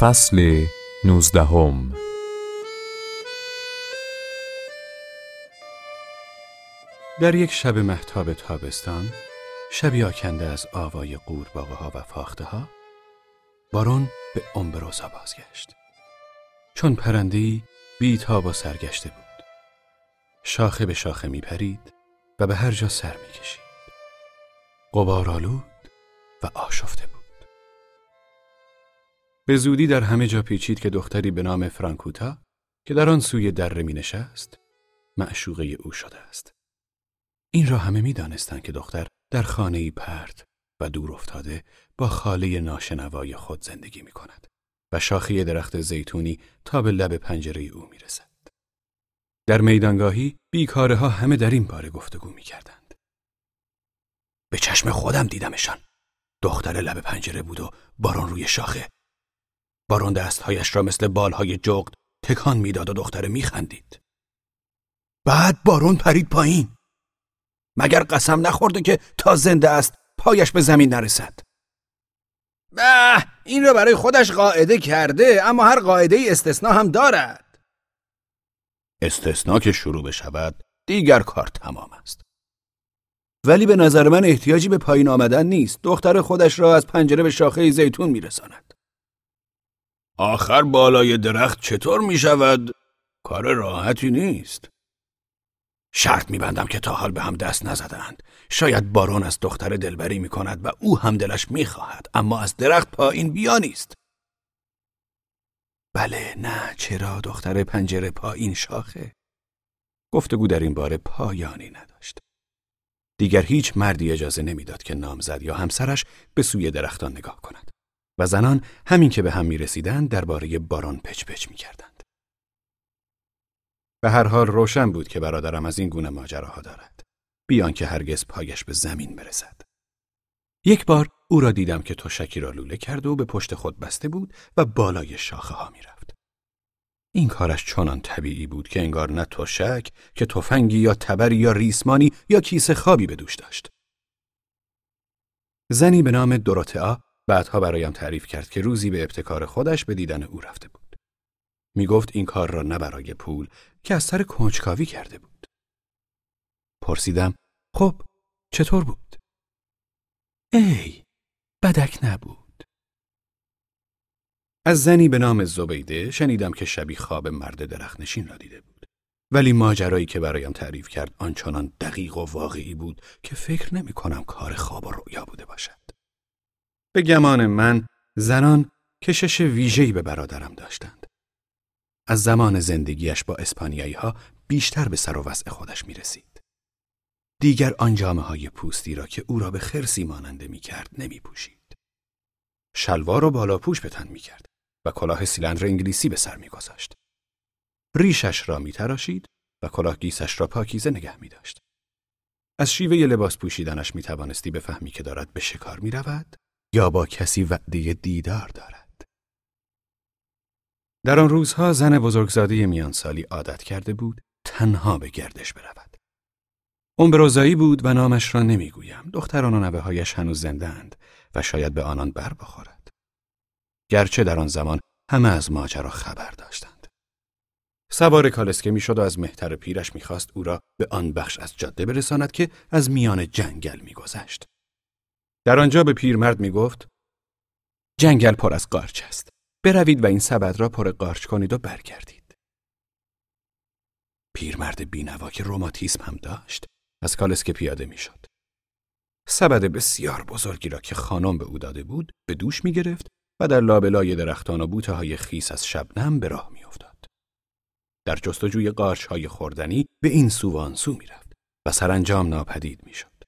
فصل نوزدهم. در یک شب محتاب تابستان شبی آکنده از آوای قورباغه ها و فاخته ها بارون به امبروزا بازگشت. چون پرندهی بیتاب و سرگشته بود. شاخه به شاخه می پرید و به هر جا سر می کشید قبار آلود و آشفته بود. به زودی در همه جا پیچید که دختری به نام فرانکوتا که در آن سوی دره می نشست معشوقه او شده است. این را همه می دانستند که دختر در خانه پرد و دور افتاده با خاله ناشنوای خود زندگی می کند و شاخه درخت زیتونی تا به لب پنجره او می رسد. در میدانگاهی بیکاره ها همه در این باره گفتگو می کردند. به چشم خودم دیدمشان. دختر لب پنجره بود و باران روی شاخه بارون دستهایش را مثل بالهای جغد تکان می‌داد و دختره میخندید. بعد بارون پرید پایین. مگر قسم نخورده که تا زنده است پایش به زمین نرسد. به این را برای خودش قاعده کرده اما هر قاعده ای استثنا هم دارد. استثنا که شروع بشود دیگر کار تمام است. ولی به نظر من احتیاجی به پایین آمدن نیست. دختر خودش را از پنجره به شاخه زیتون میرساند. آخر بالای درخت چطور می شود؟ کار راحتی نیست. شرط میبندم که تا حال به هم دست نزدند. شاید بارون از دختر دلبری می کند و او هم دلش می خواهد. اما از درخت پایین بیا نیست. بله نه چرا دختر پنجره پایین شاخه؟ گفتگو در این باره پایانی نداشت. دیگر هیچ مردی اجازه نمی‌داد که نامزد یا همسرش به سوی درختان نگاه کند. و زنان همین که به هم می رسیدند درباره باران پچ پچ می کردند. به هر حال روشن بود که برادرم از این گونه ماجراها دارد. بیان که هرگز پایش به زمین برسد. یک بار او را دیدم که تشکی را لوله کرد و به پشت خود بسته بود و بالای شاخه ها می رفت. این کارش چنان طبیعی بود که انگار نه تشک که تفنگی یا تبری یا ریسمانی یا کیسه خوابی به دوش داشت. زنی به نام دوروتئا بعدها برایم تعریف کرد که روزی به ابتکار خودش به دیدن او رفته بود. می گفت این کار را نه برای پول که از سر کنجکاوی کرده بود. پرسیدم خب چطور بود؟ ای بدک نبود. از زنی به نام زبیده شنیدم که شبی خواب مرد درخنشین را دیده بود. ولی ماجرایی که برایم تعریف کرد آنچنان دقیق و واقعی بود که فکر نمی کنم کار خواب و رویا بوده باشد. به گمان من زنان کشش ویژه‌ای به برادرم داشتند. از زمان زندگیش با اسپانیایی ها بیشتر به سر و وضع خودش می رسید. دیگر آن جامعه های پوستی را که او را به خرسی ماننده می کرد نمی پوشید. شلوار و بالاپوش به تن می کرد و کلاه سیلندر انگلیسی به سر می گذاشت. ریشش را می تراشید و کلاه گیسش را پاکیزه نگه می داشت. از شیوه لباس پوشیدنش می توانستی بفهمی که دارد به شکار می رود یا با کسی وعده دیدار دارد. در آن روزها زن بزرگزاده میان سالی عادت کرده بود تنها به گردش برود. امبروزایی بود و نامش را نمی‌گویم. دختران و نوه هایش هنوز زندند و شاید به آنان بر بخورد. گرچه در آن زمان همه از ماجرا خبر داشتند. سوار کالسکه می‌شد و از مهتر پیرش می‌خواست او را به آن بخش از جاده برساند که از میان جنگل میگذشت. در آنجا به پیرمرد می گفت جنگل پر از قارچ است. بروید و این سبد را پر قارچ کنید و برگردید. پیرمرد بینوا که روماتیسم هم داشت از کالسکه پیاده می شد. سبد بسیار بزرگی را که خانم به او داده بود به دوش می گرفت و در لابلای درختان و بوته های خیس از شبنم به راه می افتاد. در جستجوی قارچ های خوردنی به این سو سو می رفت و سرانجام ناپدید می شد.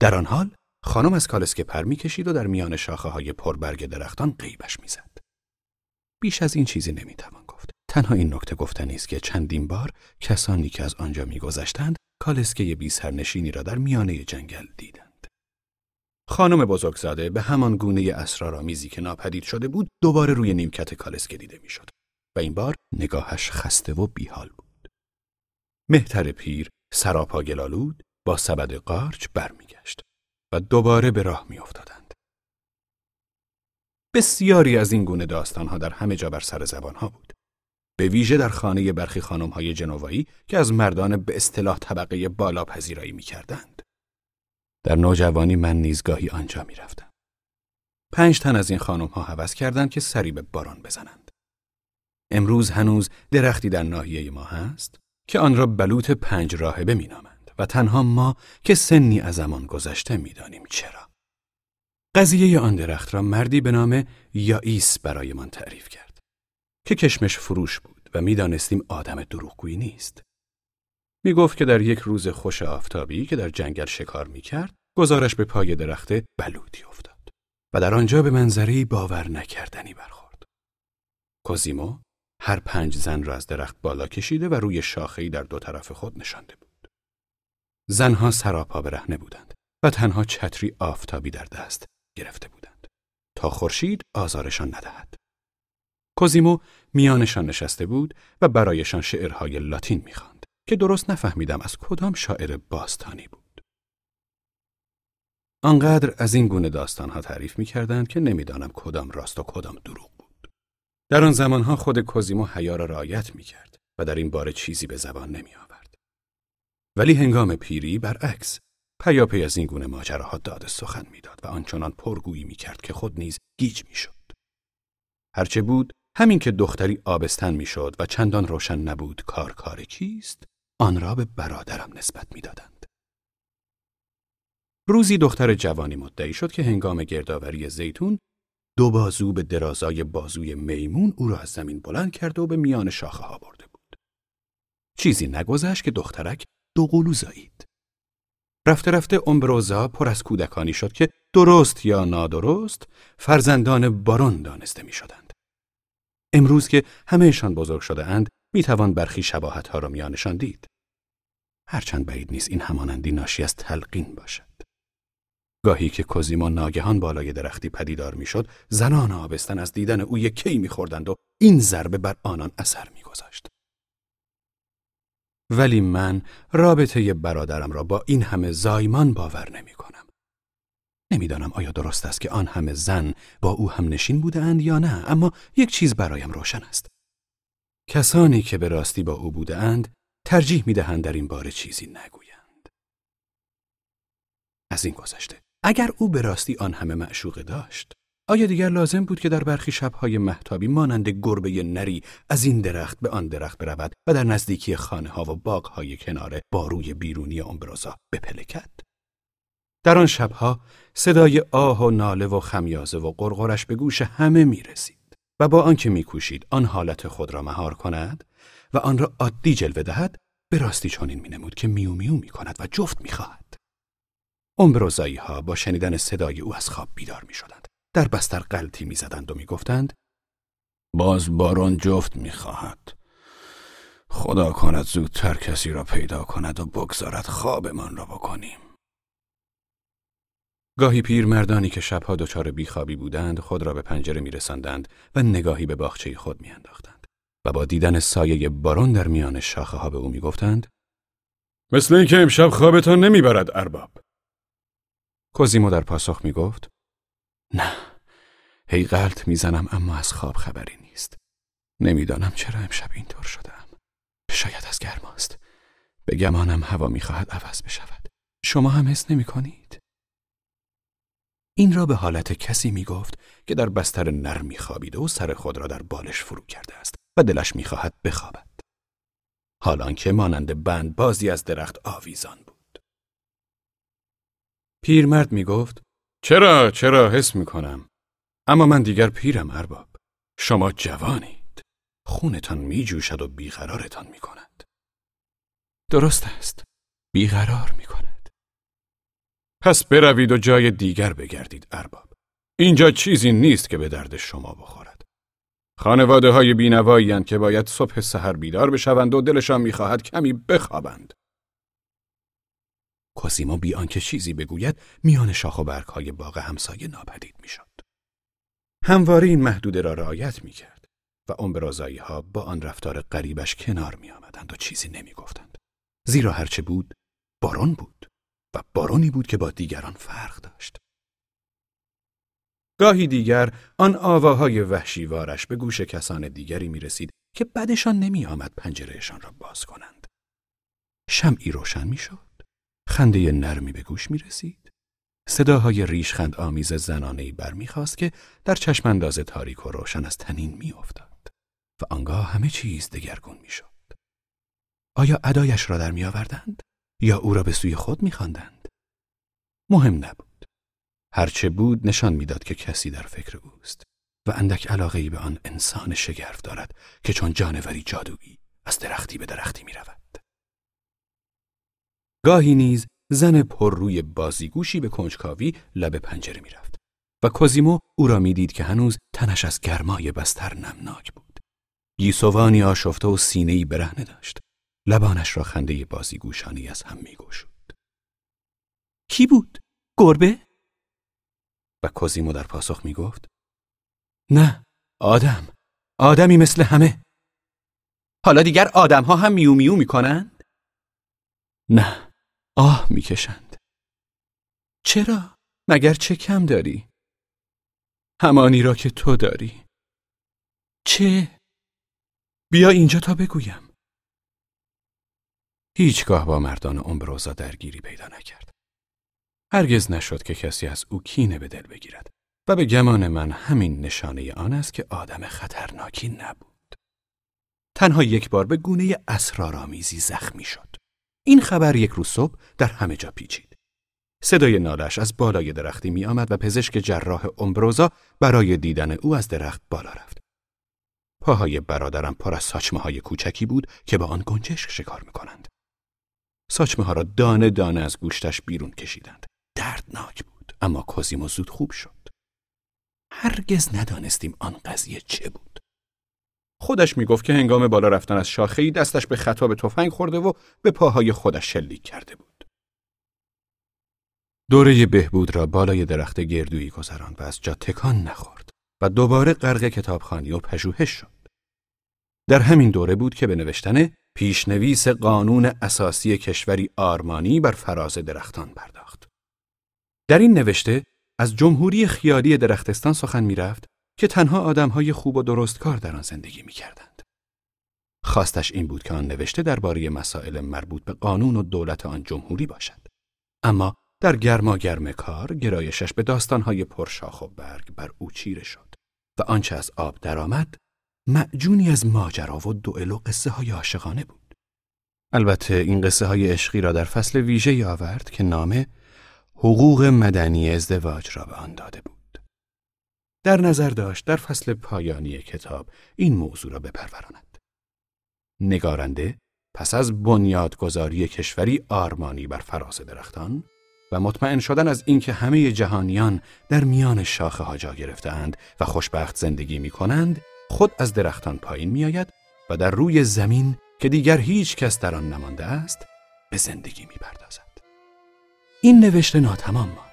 در آن حال خانم از کالسکه پر می‌کشید و در میان شاخه های پربرگ درختان قیبش می‌زد. بیش از این چیزی نمی‌توان گفت. تنها این نکته گفتنی است که چندین بار کسانی که از آنجا میگذشتند کالسکه بی سرنشینی را در میانه جنگل دیدند. خانم بزرگزاده به همان گونه اسرارآمیزی که ناپدید شده بود دوباره روی نیمکت کالسکه دیده می‌شد و این بار نگاهش خسته و بیحال بود. مهتر پیر سراپا گلالود با سبد قارچ برمیگشت. و دوباره به راه می افتادند. بسیاری از این گونه داستانها در همه جا بر سر زبانها بود. به ویژه در خانه برخی خانمهای جنوایی که از مردان به اصطلاح طبقه بالا پذیرایی می کردند. در نوجوانی من نیزگاهی آنجا می رفتم. پنج تن از این خانم ها حوض کردند که سری به باران بزنند. امروز هنوز درختی در ناحیه ما هست که آن را بلوط پنج راهبه می نامند و تنها ما که سنی از زمان گذشته می دانیم چرا. قضیه آن درخت را مردی به نام یائیس برایمان تعریف کرد که کشمش فروش بود و می‌دانستیم آدم دروغگویی نیست. می گفت که در یک روز خوش آفتابی که در جنگل شکار می کرد گزارش به پای درخت بلوطی افتاد و در آنجا به منظری باور نکردنی برخورد. کوزیمو هر پنج زن را از درخت بالا کشیده و روی شاخه‌ای در دو طرف خود نشانده بود. زنها سراپا برهنه بودند و تنها چتری آفتابی در دست گرفته بودند تا خورشید آزارشان ندهد. کوزیمو میانشان نشسته بود و برایشان شعرهای لاتین می‌خواند که درست نفهمیدم از کدام شاعر باستانی بود. آنقدر از این گونه داستانها تعریف می‌کردند که نمی‌دانم کدام راست و کدام دروغ بود. در آن زمانها خود کوزیمو حیا را رعایت می‌کرد و در این باره چیزی به زبان نمی آورد. ولی هنگام پیری برعکس پیاپی از این گونه ماجراها داد سخن می‌داد و آنچنان پرگویی می‌کرد که خود نیز گیج می‌شد. هرچه بود همین که دختری آبستن می‌شد و چندان روشن نبود کار کار کیست آن را به برادرم نسبت می‌دادند. روزی دختر جوانی مدعی شد که هنگام گردآوری زیتون دو بازو به درازای بازوی میمون او را از زمین بلند کرده و به میان شاخه ها برده بود. چیزی نگذشت که دخترک دو قلو زایید. رفته رفته امبروزا پر از کودکانی شد که درست یا نادرست فرزندان بارون دانسته می شدند. امروز که همهشان بزرگ شده اند می توان برخی شباهت ها را میانشان دید. هرچند بعید نیست این همانندی ناشی از تلقین باشد. گاهی که کوزیما ناگهان بالای درختی پدیدار می‌شد زنان آبستن از دیدن او یکی میخوردند و این ضربه بر آنان اثر میگذاشت ولی من رابطه برادرم را با این همه زایمان باور نمی کنم. نمی‌دانم آیا درست است که آن همه زن با او هم نشین بودند یا نه اما یک چیز برایم روشن است. کسانی که به راستی با او بودند ترجیح می دهند در این باره چیزی نگویند. از این گذشته اگر او به راستی آن همه معشوقه داشت آیا دیگر لازم بود که در برخی شبهای محتابی مانند گربه نری از این درخت به آن درخت برود و در نزدیکی خانه ها و باغ های کنار باروی بیرونی امبروزا بپلکد؟ در آن شبها صدای آه و ناله و خمیازه و قرقرش به گوش همه می رسید و با آنکه میکوشید آن حالت خود را مهار کند و آن را عادی جلوه دهد به راستی چنین مینمود که میو میو می کند و جفت می‌خواهد. امبروزایی ها با شنیدن صدای او از خواب بیدار می شدند. در بستر قلطی می‌زدند و می‌گفتند باز باران جفت می‌خواهد. خدا کند زودتر کسی را پیدا کند و بگذارد خوابمان را بکنیم. گاهی پیر مردانی که شبها دچار بیخوابی بودند خود را به پنجره میرساندند و نگاهی به باغچه خود میانداختند و با دیدن سایه باران در میان شاخه ها به او می‌گفتند مثل اینکه امشب خوابتان نمی‌برد ارباب. کوزیمو در پاسخ می‌گفت نه هی غلط می‌زنم اما از خواب خبری نیست نمی‌دانم چرا امشب اینطور شدم شاید از گرماست به گمانم هوا می‌خواهد عوض بشود شما هم حس نمی کنید؟ این را به حالت کسی می گفت که در بستر نرمی خوابیده و سر خود را در بالش فرو کرده است و دلش می‌خواهد بخوابد. حالان که مانند بند بازی از درخت آویزان بود. پیرمرد می گفت چرا چرا حس می کنم اما من دیگر پیرم ارباب. شما جوانید. خونتان می جوشد و بیقرارتان می کند درست است. بیقرار می کند پس بروید و جای دیگر بگردید ارباب. اینجا چیزی نیست که به درد شما بخورد. خانواده های بینوایی که باید صبح سحر بیدار بشوند و دلشان می‌خواهد کمی بخوابند. کوسیمو بی آنکه چیزی بگوید میان شاخ و برگ های باغ همسایه ناپدید می‌شد. همواره این محدوده را رعایت می‌کرد و امبرازایی ها با آن رفتار غریبش کنار می آمدند و چیزی نمی گفتند. زیرا هرچه بود باران بود و بارانی بود که با دیگران فرق داشت. گاهی دیگر آن آواهای وحشیوارش به گوش کسان دیگری می رسید که بدشان نمی آمد پنجرهشان را باز کنند. شمعی روشن می شد. خنده نرمی به گوش می رسید. صداهای ریشخند آمیز زنانهی برمیخواست که در چشم انداز تاریک و روشن از تنین می افتاد. و آنگاه همه چیز دگرگون می شد. آیا ادایش را در می آوردند؟ یا او را به سوی خود می خواندند؟ مهم نبود. هرچه بود نشان می‌داد که کسی در فکر اوست و اندک علاقه به آن انسان شگرف دارد که چون جانوری جادویی از درختی به درختی می رود. گاهی نیز زن پر روی بازیگوشی به کنجکاوی لب پنجره می رفت و کوزیمو او را می‌دید که هنوز تنش از گرمای بستر نمناک بود. گیسوانی آشفته و سینهی برهنه داشت. لبانش را خنده بازیگوشانی از هم می گوشود. کی بود؟ گربه؟ و کوزیمو در پاسخ می گفت نه آدم آدمی مثل همه حالا دیگر آدم ها هم میو میو می کنند؟ نه آه می‌کشند چرا؟ مگر چه کم داری؟ همانی را که تو داری چه؟ بیا اینجا تا بگویم هیچگاه با مردان امبروزا درگیری پیدا نکرد هرگز نشد که کسی از او کینه به دل بگیرد و به گمان من همین نشانه آن است که آدم خطرناکی نبود. تنها یک بار به گونه اسرارآمیزی زخمی شد. این خبر یک روز صبح در همه جا پیچید. صدای نالش از بالای درختی می آمد و پزشک جراح امبروزا برای دیدن او از درخت بالا رفت. پاهای برادرم پر از ساچمه های کوچکی بود که با آن گنجشک شکار می کنند. ساچمه ها را دانه دانه از گوشتش بیرون کشیدند. دردناک بود اما کوزیمو زود خوب شد. هرگز ندانستیم آن قضیه چه بود. خودش می‌گفت که هنگام بالا رفتن از شاخهای دستش به خطا به تفنگ خورده و به پاهای خودش شلیک کرده بود. دوره بهبود را بالای درخت گردویی گذراند و از جا تکان نخورد و دوباره غرق کتابخانی و پژوهش شد. در همین دوره بود که به نوشتن پیشنویس قانون اساسی کشوری آرمانی بر فراز درختان پرداخت. در این نوشته از جمهوری خیالی درختستان سخن می‌رفت که تنها آدمهای خوب و درستکار در آن زندگی می‌کردند. خواستش این بود که آن نوشته درباره مسائل مربوط به قانون و دولت آن جمهوری باشد. اما در گرما گرم کار گرایشش به داستانهای پرشاخ و برگ بر او چیره شد و آنچه از آب درآمد معجونی از ماجرا و دوئل و قصه های عاشقانه بود. البته این قصه های عشقی را در فصل ویژه آورد که نام حقوق مدنی ازدواج را به آن داده بود. در نظر داشت در فصل پایانی کتاب این موضوع را بپروراند. نگارنده پس از بنیادگذاری کشوری آرمانی بر فراز درختان و مطمئن شدن از اینکه همه جهانیان در میان شاخه ها جا گرفتند و خوشبخت زندگی می کنند، خود از درختان پایین می آید و در روی زمین که دیگر هیچ کس در آن نمانده است به زندگی می پردازد. این نوشته ناتمام ماند.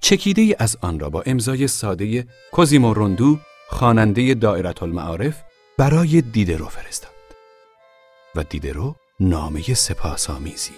چکیده از آن را با امضای ساده کوزیمو روندو خواننده دائرت المعارف برای دیدرو فرستاد. و دیدرو نامه سپاسآمیزی